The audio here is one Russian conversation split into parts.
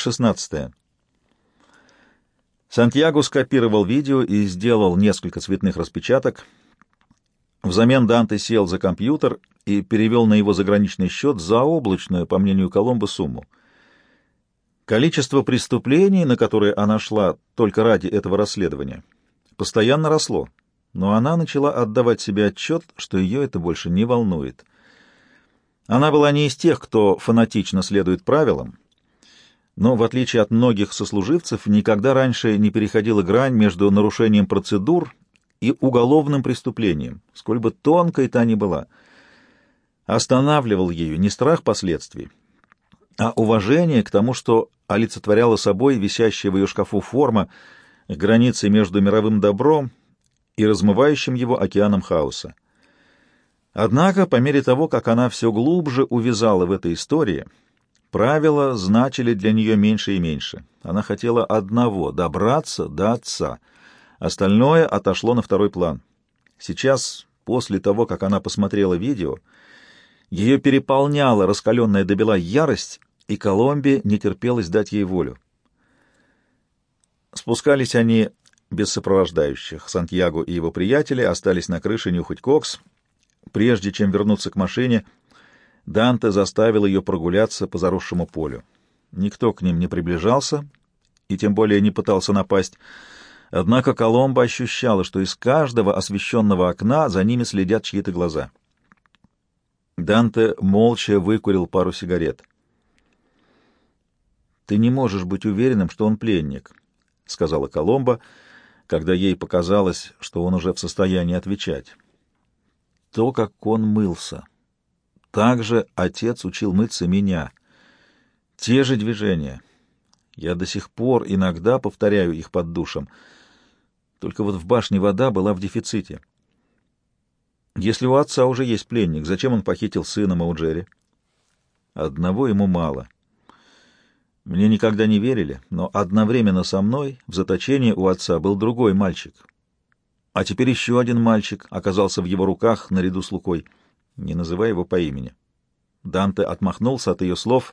16. Сантьяго скопировал видео и сделал несколько цветных распечаток. Взамен Данте сел за компьютер и перевел на его заграничный счет заоблачную, по мнению Коломбо, сумму. Количество преступлений, на которые она шла только ради этого расследования, постоянно росло, но она начала отдавать себе отчет, что ее это больше не волнует. Она была не из тех, кто фанатично следует правилам, но, в отличие от многих сослуживцев, никогда раньше не переходила грань между нарушением процедур и уголовным преступлением, сколь бы тонкой та ни была. Останавливал ее не страх последствий, а уважение к тому, что олицетворяла собой висящая в ее шкафу форма границы между мировым добром и размывающим его океаном хаоса. Однако, по мере того, как она все глубже увязала в этой истории — Правила значили для нее меньше и меньше. Она хотела одного — добраться до отца. Остальное отошло на второй план. Сейчас, после того, как она посмотрела видео, ее переполняла раскаленная до бела ярость, и Коломбе не терпелось дать ей волю. Спускались они без сопровождающих. Сантьяго и его приятели остались на крыше нюхать кокс. Прежде чем вернуться к машине — Данте заставил ее прогуляться по заросшему полю. Никто к ним не приближался и тем более не пытался напасть. Однако Коломбо ощущала, что из каждого освещенного окна за ними следят чьи-то глаза. Данте молча выкурил пару сигарет. «Ты не можешь быть уверенным, что он пленник», — сказала Коломбо, когда ей показалось, что он уже в состоянии отвечать. То, как он мылся. Также отец учил мыться меня. Те же движения. Я до сих пор иногда повторяю их под душем. Только вот в башне вода была в дефиците. Если у отца уже есть пленник, зачем он похитил сына Мауджери? Одного ему мало. Мне никогда не верили, но одновременно со мной в заточении у отца был другой мальчик. А теперь еще один мальчик оказался в его руках наряду с Лукой — не называй его по имени. Данте отмахнулся от ее слов,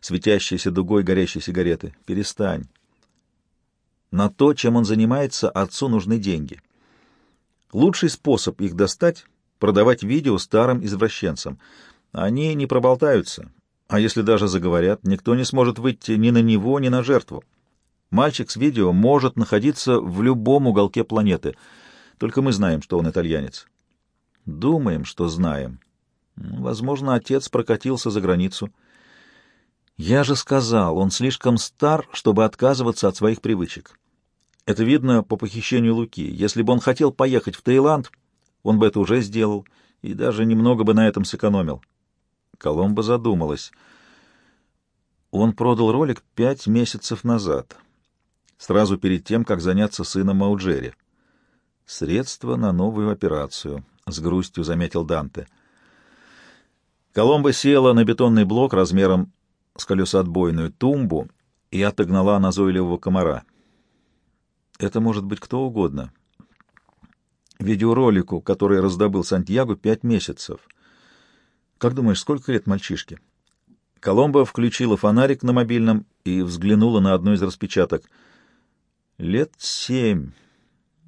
светящейся дугой горящей сигареты. «Перестань. На то, чем он занимается, отцу нужны деньги. Лучший способ их достать — продавать видео старым извращенцам. Они не проболтаются, а если даже заговорят, никто не сможет выйти ни на него, ни на жертву. Мальчик с видео может находиться в любом уголке планеты, только мы знаем, что он итальянец. Думаем, что знаем. Возможно, отец прокатился за границу. Я же сказал, он слишком стар, чтобы отказываться от своих привычек. Это видно по похищению Луки. Если бы он хотел поехать в Таиланд, он бы это уже сделал и даже немного бы на этом сэкономил. Коломба задумалась. Он продал ролик пять месяцев назад, сразу перед тем, как заняться сыном Мауджери. Средства на новую операцию. — с грустью заметил Данте. Коломба села на бетонный блок размером с колесоотбойную тумбу и отогнала назойливого комара. Это может быть кто угодно. Видеоролику, который раздобыл Сантьяго, пять месяцев. Как думаешь, сколько лет мальчишке? Коломба включила фонарик на мобильном и взглянула на одну из распечаток. Лет семь,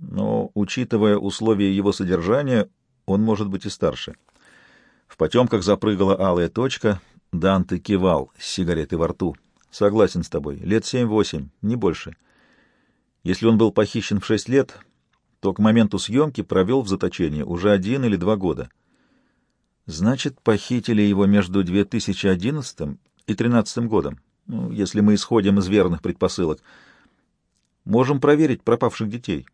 но, учитывая условия его содержания, он может быть и старше. В потемках запрыгала алая точка. Данте кивал с сигаретой во рту. Согласен с тобой. Лет семь-восемь, не больше. Если он был похищен в шесть лет, то к моменту съемки провел в заточении уже один или два года. Значит, похитили его между 2011 и 2013 годом, ну, если мы исходим из верных предпосылок. Можем проверить пропавших детей.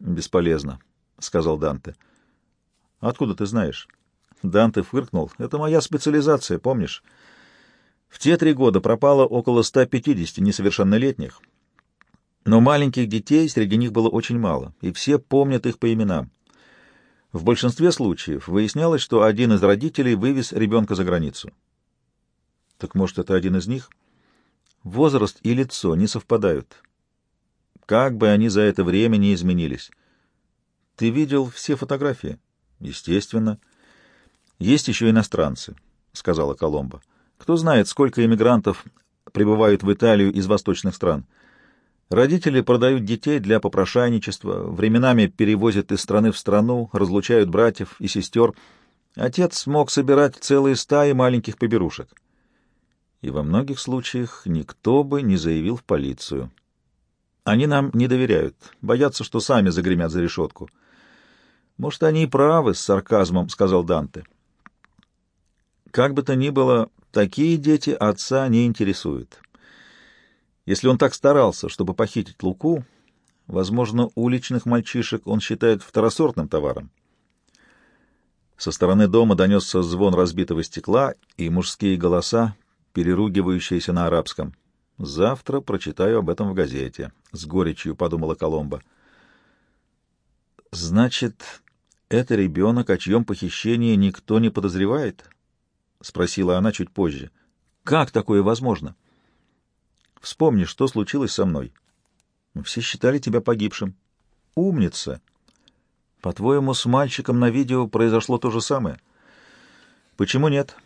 Бесполезно, — сказал Данте. — Откуда ты знаешь? Данте фыркнул. Это моя специализация, помнишь? В те три года пропало около 150 несовершеннолетних. Но маленьких детей среди них было очень мало, и все помнят их по именам. В большинстве случаев выяснялось, что один из родителей вывез ребенка за границу. Так может, это один из них? Возраст и лицо не совпадают. Как бы они за это время не изменились. Ты видел все фотографии? Естественно. Есть еще иностранцы, сказала Коломба. Кто знает, сколько иммигрантов прибывают в Италию из восточных стран. Родители продают детей для попрошайничества, временами перевозят из страны в страну, разлучают братьев и сестер. Отец мог собирать целые стаи маленьких поберушек. И во многих случаях никто бы не заявил в полицию. Они нам не доверяют, боятся, что сами загремят за решетку. Может, они и правы, — с сарказмом сказал Данте. Как бы то ни было, такие дети отца не интересуют. Если он так старался, чтобы похитить Луку, возможно, уличных мальчишек он считает второсортным товаром. Со стороны дома донесся звон разбитого стекла и мужские голоса, переругивающиеся на арабском. «Завтра прочитаю об этом в газете», — с горечью подумала Коломба. «Значит, это ребенок, о чьем похищении никто не подозревает?» — спросила она чуть позже. «Как такое возможно?» Вспомни, что случилось со мной. Все считали тебя погибшим. Умница. По-твоему, с мальчиком на видео произошло то же самое? Почему нет?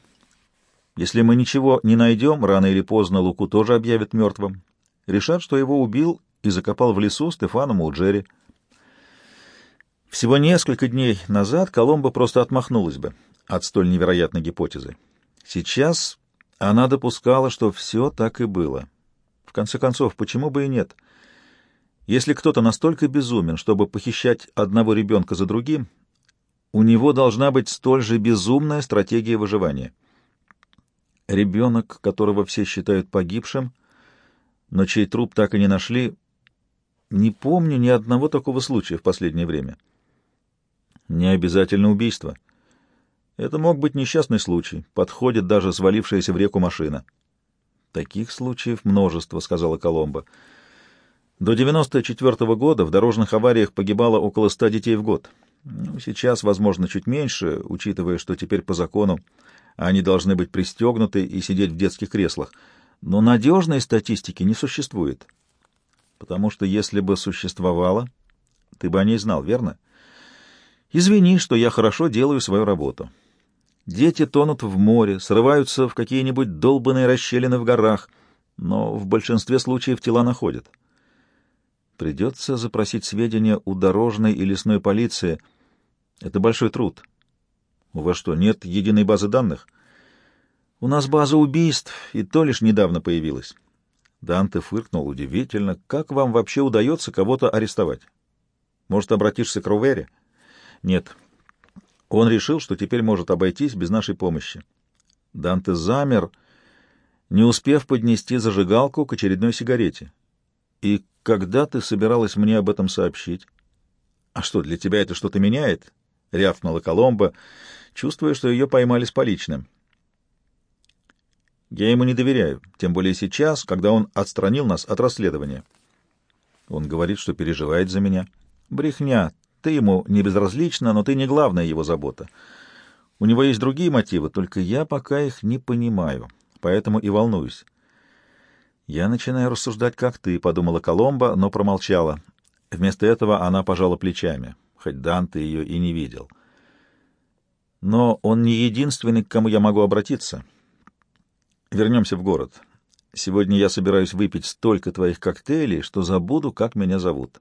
Если мы ничего не найдем, рано или поздно Луку тоже объявят мертвым. Решат, что его убил и закопал в лесу Стефану Муджери. Всего несколько дней назад Коломбо просто отмахнулась бы от столь невероятной гипотезы. Сейчас она допускала, что все так и было конце концов, почему бы и нет? Если кто-то настолько безумен, чтобы похищать одного ребенка за другим, у него должна быть столь же безумная стратегия выживания. Ребенок, которого все считают погибшим, но чей труп так и не нашли, не помню ни одного такого случая в последнее время. Не обязательно убийство. Это мог быть несчастный случай, подходит даже свалившаяся в реку машина. Таких случаев множество, сказала Коломба. До 94 -го года в дорожных авариях погибало около 100 детей в год. Ну, сейчас, возможно, чуть меньше, учитывая, что теперь по закону они должны быть пристегнуты и сидеть в детских креслах. Но надежной статистики не существует. Потому что если бы существовало, ты бы о ней знал, верно? Извини, что я хорошо делаю свою работу. Дети тонут в море, срываются в какие-нибудь долбанные расщелины в горах, но в большинстве случаев тела находят. Придется запросить сведения у дорожной и лесной полиции. Это большой труд. У вас что, нет единой базы данных? У нас база убийств, и то лишь недавно появилась. Данте фыркнул удивительно. Как вам вообще удается кого-то арестовать? Может, обратишься к Рувере? Нет, он решил, что теперь может обойтись без нашей помощи. Данте замер, не успев поднести зажигалку к очередной сигарете. «И когда ты собиралась мне об этом сообщить?» «А что, для тебя это что-то меняет?» — рявкнула Коломба, чувствуя, что ее поймали с поличным. «Я ему не доверяю, тем более сейчас, когда он отстранил нас от расследования». Он говорит, что переживает за меня. «Брехня, ты ему не безразлична, но ты не главная его забота. У него есть другие мотивы, только я пока их не понимаю, поэтому и волнуюсь. Я начинаю рассуждать, как ты, — подумала Коломба, но промолчала. Вместо этого она пожала плечами, хоть Данте ее и не видел. Но он не единственный, к кому я могу обратиться. Вернемся в город. Сегодня я собираюсь выпить столько твоих коктейлей, что забуду, как меня зовут.